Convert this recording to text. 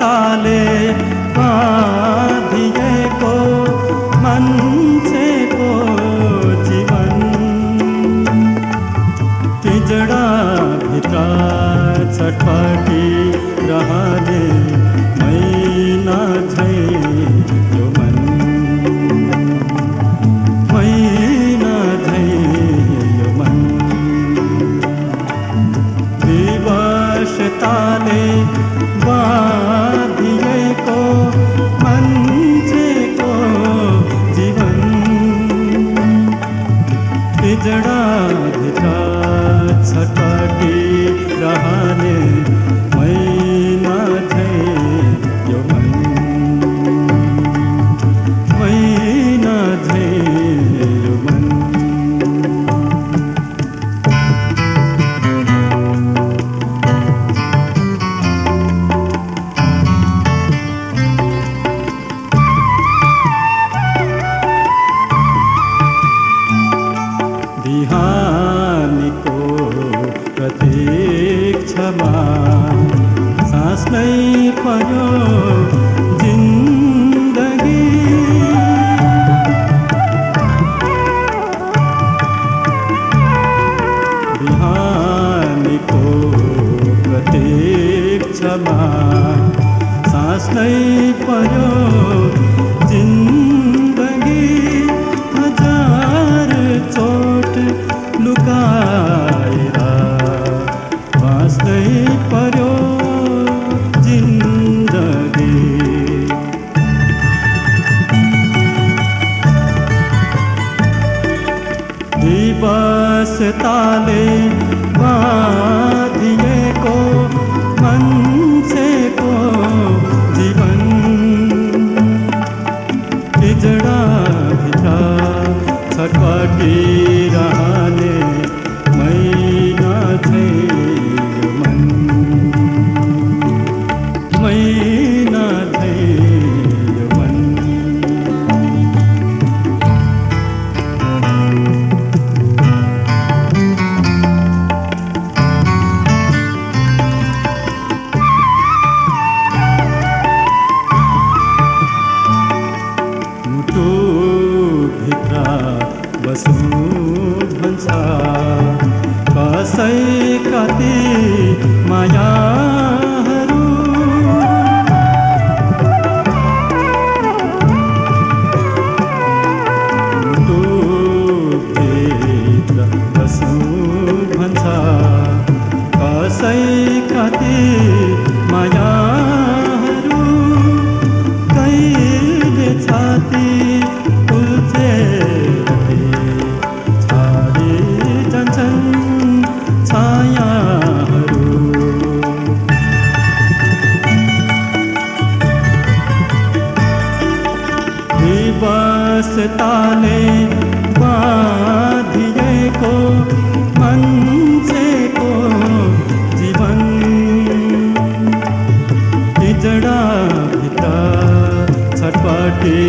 ताले बाधिएको प्रतीक्षमा सास नै पर्यो जिन्दगी। बिहानीको प्रतीक्षमा सास नै पर्यो पर्यो जिन्दगी। दिवस ताले बाधिएको मान्छेको जीवन कसै कति मायाहरू बाधिएको मान्छेको जीवन। पिजडाभित्र छटपटी